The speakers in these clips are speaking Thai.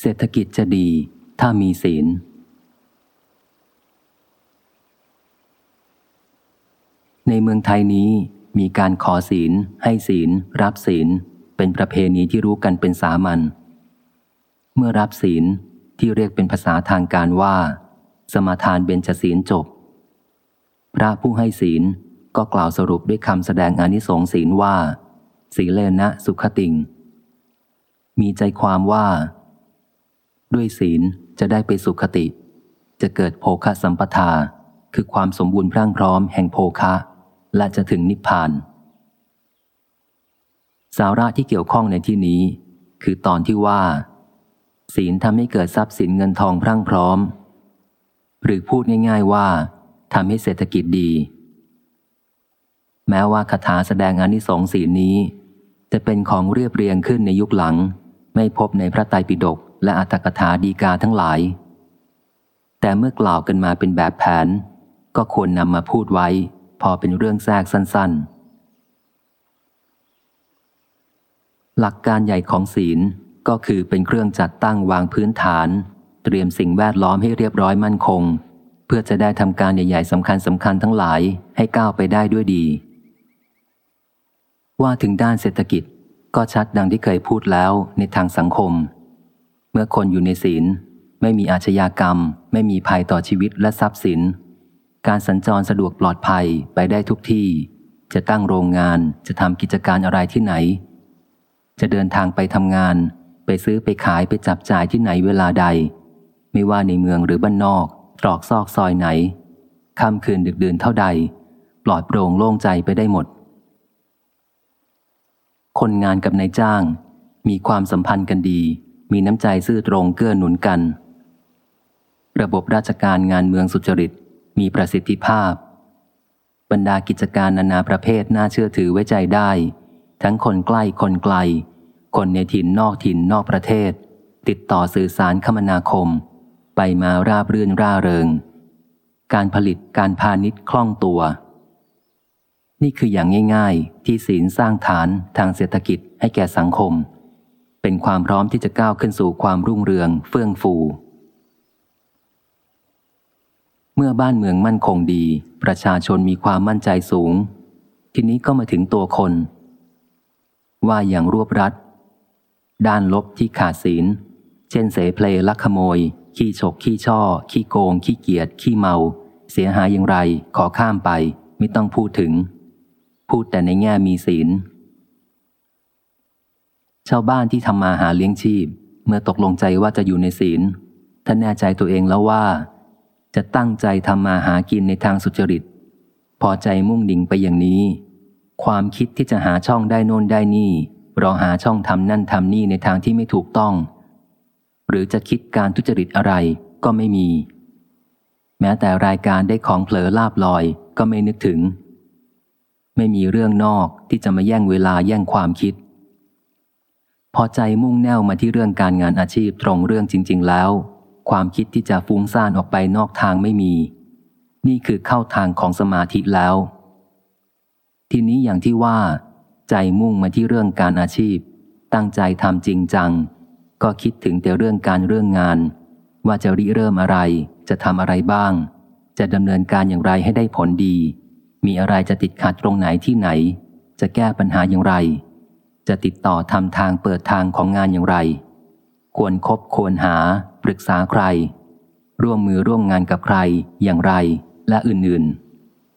เศรษฐกิจจะดีถ้ามีศีล ในเมืองไทยนี้มีการขอศีล ให้ศีล รับศีล เป็นประเพณีที่รู้กันเป็นสามัญ เมื่อรับศีลที่เรียกเป็นภาษาทางการว่า สมาทานเบญจศีลจบ พระผู้ให้ศีลก็กล่าวสรุปด้วยคำแสดงอนิสงส์ศีลว่า ศีเลนะสุขติง มีใจความว่า ด้วยศีลจะได้ไปสุขติ จะเกิดโภคสัมปทา คือความสมบูรณ์พรั่งพร้อมแห่งโภคะ และจะถึงนิพพาน สาระที่เกี่ยวข้องในที่นี้ คือตอนที่ว่า ศีลทำให้เกิดทรัพย์สินเงินทองพรั่งพร้อม หรือพูดง่าย ๆว่าทำให้เศรษฐกิจดี แม้ว่าคาถาแสดงอนิสงส์ศีลนี้ จะเป็นของเรียบเรียงขึ้นในยุคหลัง ไม่พบในพระไตรปิฎก และอัตถกถาดีกาทั้งหลาย แต่เมื่อกล่าวกันมาเป็นแบบแผน ก็ควรนำมาพูดไว้ พอเป็นเรื่องแทรกสั้น ๆ หลักการใหญ่ของศีลก็คือเป็นเครื่องจัดตั้งวางพื้นฐาน เตรียมสิ่งแวดล้อมให้เรียบร้อยมั่นคง เพื่อจะได้ทำการใหญ่ๆสำคัญสำคัญทั้งหลายให้ก้าวไปได้ด้วยดี ว่าถึงด้านเศรษฐกิจก็ชัดดังที่เคยพูดแล้วในทางสังคม เมื่อคนอยู่ในศีล ไม่มีอาชญากรรม ไม่มีภัยต่อชีวิตและทรัพย์สิน การสัญจรสะดวกปลอดภัยไปได้ทุกที่ จะตั้งโรงงานจะทำกิจการอะไรที่ไหน จะเดินทางไปทำงาน ไปซื้อไปขายไปจับจ่ายที่ไหนเวลาใด ไม่ว่าในเมืองหรือบ้านนอก ตรอกซอกซอยไหนค่ำคืนดึกดื่นเท่าใด ปลอดโปร่งโล่งใจไปได้หมด คนงานกับนายจ้าง มีความสัมพันธ์กันดี มีน้ำใจซื่อตรงเกื้อหนุนกัน ระบบราชการงานเมืองสุจริต มีประสิทธิภาพ บรรดากิจการนานาประเภทน่าเชื่อถือไว้ใจได้ ทั้งคนใกล้คนไกล คนในถิ่นนอกถิ่นนอกประเทศ ติดต่อสื่อสารคมนาคม ไปมาราบรื่นร่าเริง การผลิตการพาณิชย์คล่องตัว นี่คืออย่างง่าย ๆ ที่ศีลสร้างฐานทางเศรษฐกิจให้แก่สังคม เป็นความพร้อมที่จะก้าวขึ้นสู่ความรุ่งเรืองเฟื่องฟู เมื่อบ้านเมืองมั่นคงดี ประชาชนมีความมั่นใจสูง ทีนี้ก็มาถึงตัวคน ว่าอย่างรวบรัด ด้านลบที่ขาดศีล เช่นเสเพลลักขโมย ขี้ฉกขี้ช่อ ขี้โกง ขี้เกียจขี้เมา เสียหายอย่างไร ขอข้ามไป ไม่ต้องพูดถึง พูดแต่ในแง่มีศีล ชาวบ้านที่ทำมาหาเลี้ยงชีพ เมื่อตกลงใจว่าจะอยู่ในศีลท่านแน่ใจตัวเองแล้วว่า จะตั้งใจทำมาหากินในทางสุจริต พอใจมุ่งดิ่งไปอย่างนี้ ความคิดที่จะหาช่องได้โน่นได้นี่รอหาช่องทำนั่นทำนี่ในทางที่ไม่ถูกต้อง หรือจะคิดการทุจริตอะไรก็ไม่มี แม้แต่รายการได้ของเผลอลาบลอยก็ไม่นึกถึง ไม่มีเรื่องนอกที่จะมาแย่งเวลาแย่งความคิด พอใจมุ่งแน่วมาที่เรื่องการงานอาชีพตรงเรื่องจริง ๆ แล้ว ความคิดที่จะฟุ้งซ่านออกไปนอกทางไม่มี นี่คือเข้าทางของสมาธิแล้ว ทีนี้อย่างที่ว่า ใจมุ่งมาที่เรื่องการอาชีพ ตั้งใจทำจริงจัง ก็คิดถึงแต่เรื่องการเรื่องงาน ว่าจะริเริ่มอะไร จะทำอะไรบ้าง จะดำเนินการอย่างไรให้ได้ผลดี มีอะไรจะติดขัดตรงไหนที่ไหน จะแก้ปัญหาอย่างไร จะติดต่อทำทางเปิดทางของงานอย่างไร ควรครบควรหา ปรึกษาใคร ร่วมมือร่วมงานกับใครอย่างไร และอื่น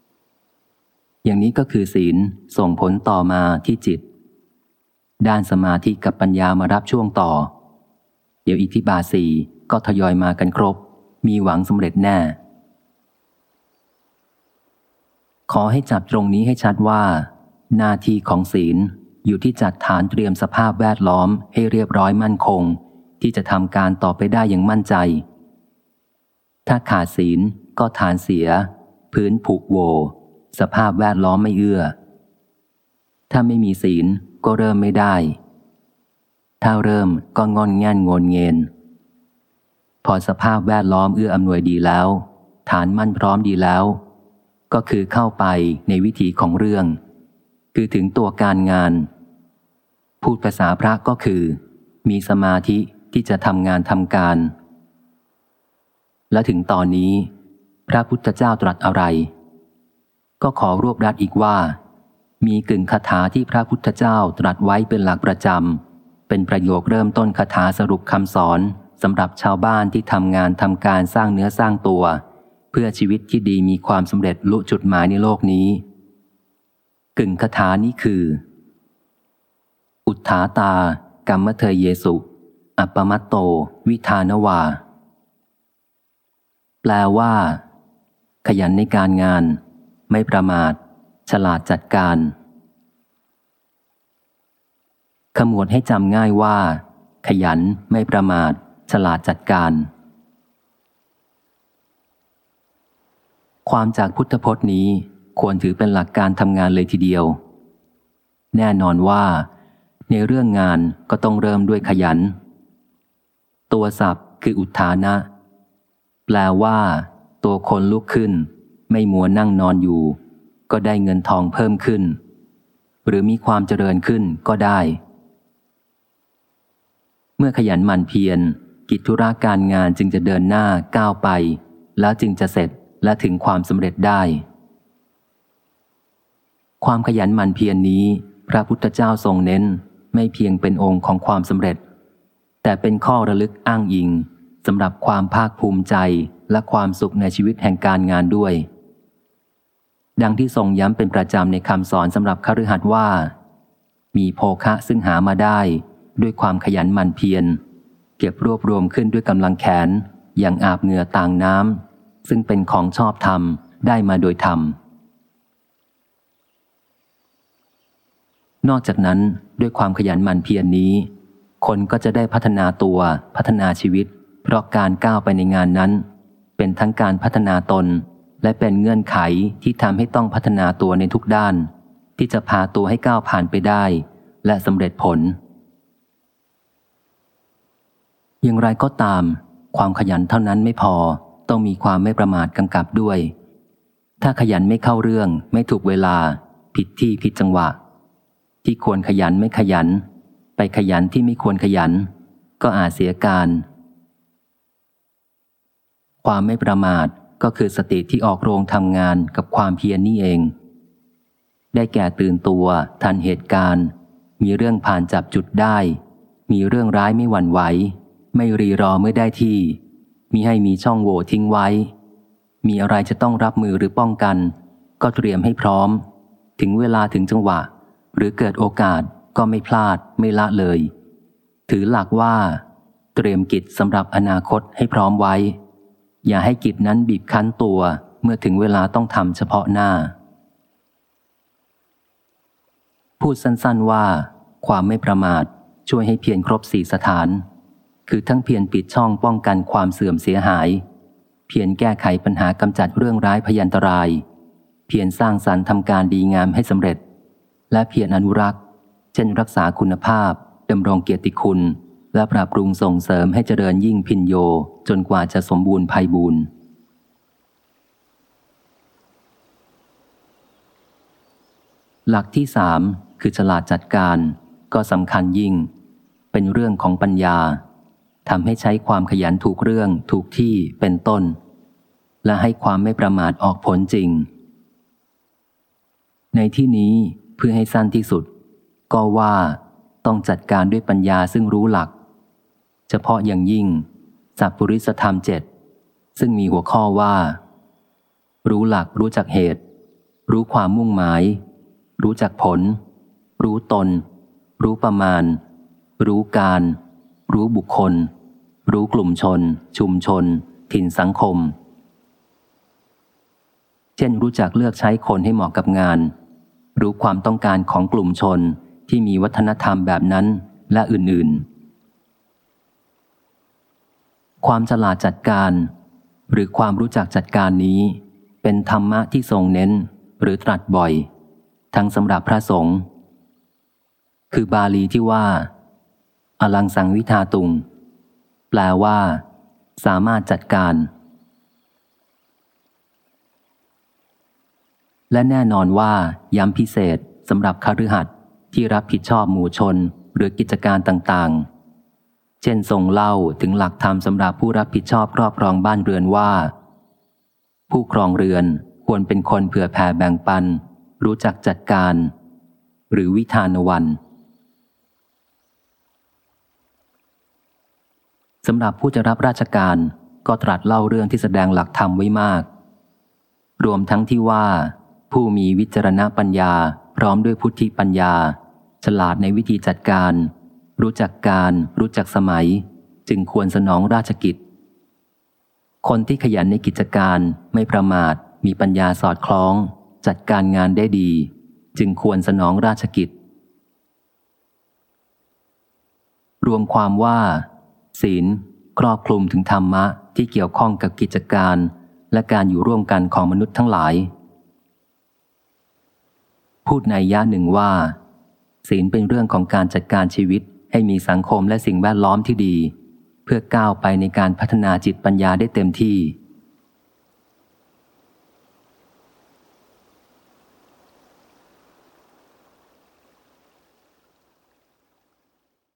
ๆ อย่างนี้ก็คือศีลส่งผลต่อมาที่จิต ด้านสมาธิกับปัญญามารับช่วงต่อ เดี๋ยวอิทธิบาสีก็ทยอยมากันครบ มีหวังสำเร็จแน่ ขอให้จับตรงนี้ให้ชัดว่า หน้าที่ของศีล อยู่ที่จัดฐานเตรียมสภาพแวดล้อมให้เรียบร้อยมั่นคง ที่จะทำการต่อไปได้อย่างมั่นใจ ถ้าขาดศีลก็ฐานเสีย พื้นผุโว สภาพแวดล้อมไม่เอื้อ ถ้าไม่มีศีลก็เริ่มไม่ได้ ถ้าเริ่มก็งอนแง่นงนเงินพอสภาพแวดล้อมเอื้ออำนวยดีแล้ว ฐานมั่นพร้อมดีแล้ว ก็คือเข้าไปในวิถีของเรื่อง คือถึงตัวการงาน พูดภาษาพระก็คือ มีสมาธิที่จะทำงานทำการ และถึงตอนนี้ พระพุทธเจ้าตรัสอะไร ก็ขอรวบรัดอีกว่า มีกึ่งคาถาที่พระพุทธเจ้าตรัสไว้เป็นหลักประจำเป็นประโยคเริ่มต้นคาถาสรุปคำสอนสำหรับชาวบ้านที่ทำงานทำการสร้างเนื้อสร้างตัว เพื่อชีวิตที่ดีมีความสำเร็จลุจุดหมายในโลกนี้ กึ่งคาถานี้คือ อุทธาตา กรรมเทยเยสุ อัปปมัตโต วิธานวา แปลว่า ขยันในการงาน ไม่ประมาท ฉลาดจัดการ ขมวดให้จำง่ายว่า ขยันไม่ประมาท ฉลาดจัดการ ความจากพุทธพจน์นี้ ควรถือเป็นหลักการทำงานเลยทีเดียว แน่นอนว่า ในเรื่องงานก็ต้องเริ่มด้วยขยัน ตัวศัพท์คืออุทานะ แปลว่า ตัวคนลุกขึ้น ไม่มัวนั่งนอนอยู่ ก็ได้เงินทองเพิ่มขึ้น หรือมีความเจริญขึ้นก็ได้ เมื่อขยันหมั่นเพียรกิจธุระการงานจึงจะเดินหน้าก้าวไป แล้วจึงจะเสร็จและถึงความสำเร็จได้ ความขยันหมั่นเพียรนนี้ พระพุทธเจ้าทรงเน้น ไม่เพียงเป็นองค์ของความสำเร็จ แต่เป็นข้อระลึกอ้างอิงสำหรับความภาคภูมิใจและความสุขในชีวิตแห่งการงานด้วย ดังที่ทรงย้ำเป็นประจำในคำสอนสำหรับคฤหัสถ์ว่า มีโภคะซึ่งหามาได้ด้วยความขยันหมั่นเพียร เก็บรวบรวมขึ้นด้วยกำลังแขน อย่างอาบเหงื่อต่างน้ำซึ่งเป็นของชอบธรรมได้มาโดยธรรม นอกจากนั้นด้วยความขยันหมั่นเพียรนนี้ คนก็จะได้พัฒนาตัวพัฒนาชีวิต เพราะการก้าวไปในงานนั้น เป็นทั้งการพัฒนาตน และเป็นเงื่อนไขที่ทำให้ต้องพัฒนาตัวในทุกด้าน ที่จะพาตัวให้ก้าวผ่านไปได้ และสำเร็จผล อย่างไรก็ตาม ความขยันเท่านั้นไม่พอต้องมีความไม่ประมาทกำกับด้วย ถ้าขยันไม่เข้าเรื่อง ไม่ถูกเวลา ผิดที่ผิดจังหวะ ที่ควรขยันไม่ขยัน ไปขยันที่ไม่ควรขยัน ก็อาจเสียการ ความไม่ประมาทก็คือสติที่ออกโรงทำงานกับความเพียรนนี่เอง ได้แก่ตื่นตัว ทันเหตุการณ์ มีเรื่องผ่านจับจุดได้ มีเรื่องร้ายไม่หวั่นไหว ไม่รีรอเมื่อได้ที่ มีให้มีช่องโหว่ทิ้งไว้ มีอะไรจะต้องรับมือหรือป้องกัน ก็เตรียมให้พร้อม ถึงเวลาถึงจังหวะ หรือเกิดโอกาสก็ไม่พลาดไม่ละเลย ถือหลักว่า เตรียมกิจสำหรับอนาคตให้พร้อมไว้ อย่าให้กิจนั้นบีบคั้นตัวเมื่อถึงเวลาต้องทำเฉพาะหน้า พูดสั้นๆว่า ความไม่ประมาทช่วยให้เพียรครบสี่สถาน คือทั้งเพียรปิดช่องป้องกันความเสื่อมเสียหาย เพียรแก้ไขปัญหากำจัดเรื่องร้ายพยันตราย เพียรสร้างสรรค์ทำการดีงามให้สำเร็จ และเพียรอนุรักษ์ เช่นรักษาคุณภาพดำรงเกียรติคุณ และปรับปรุงส่งเสริมให้เจริญยิ่งพินโยจนกว่าจะสมบูรณ์ภัยบูรณ์หลักที่สามคือฉลาดจัดการ ก็สำคัญยิ่ง เป็นเรื่องของปัญญาทำให้ใช้ความขยันถูกเรื่องถูกที่เป็นต้น และให้ความไม่ประมาทออกผลจริง ในที่นี้ พื่อให้สั้นที่สุด ก็ว่าต้องจัดการด้วยปัญญาซึ่งรู้หลัก เฉพาะอย่างยิ่งสัพปริสธรรมเจ็ดซึ่งมีหัวข้อว่า รู้หลักรู้จักเหตุ รู้ความมุ่งหมาย รู้จักผล รู้ตน รู้ประมาณ รู้การ รู้บุคคล รู้กลุ่มชน ชุมชน ถิ่นสังคม เช่นรู้จักเลือกใช้คนให้เหมาะกับงาน รู้ความต้องการของกลุ่มชนที่มีวัฒนธรรมแบบนั้นและอื่นๆ ความฉลาดจัดการ หรือความรู้จักจัดการนี้ เป็นธรรมะที่ทรงเน้นหรือตรัสบ่อย ทั้งสำหรับพระสงฆ์คือบาลีที่ว่า อลังสังวิทาตุง แปลว่า สามารถจัดการ และแน่นอนว่าย้ำพิเศษสำหรับคฤหัสถ์ที่รับผิดชอบหมู่ชนหรือกิจการต่างๆ เช่นทรงเล่าถึงหลักธรรมสำหรับผู้รับผิดชอบครอบครองบ้านเรือนว่า ผู้ครองเรือนควรเป็นคนเผื่อแผ่แบ่งปัน รู้จักจัดการ หรือวิธานวันสำหรับผู้จะรับราชการก็ตรัสเล่าเรื่องที่แสดงหลักธรรมไว้มาก รวมทั้งที่ว่า ผู้มีวิจารณปัญญา พร้อมด้วยพุทธิปัญญา ฉลาดในวิธีจัดการ รู้จักการ รู้จักสมัย จึงควรสนองราชกิจ คนที่ขยันในกิจการไม่ประมาท มีปัญญาสอดคล้อง จัดการงานได้ดี จึงควรสนองราชกิจ รวมความว่า ศีลครอบคลุมถึงธรรมะที่เกี่ยวข้องกับกิจการ และการอยู่ร่วมกันของมนุษย์ทั้งหลาย พูดในย่าหนึ่งว่า ศีลเป็นเรื่องของการจัดการชีวิตให้มีสังคมและสิ่งแวดล้อมที่ดี เพื่อก้าวไปในการพัฒนาจิตปัญญาได้เต็มที่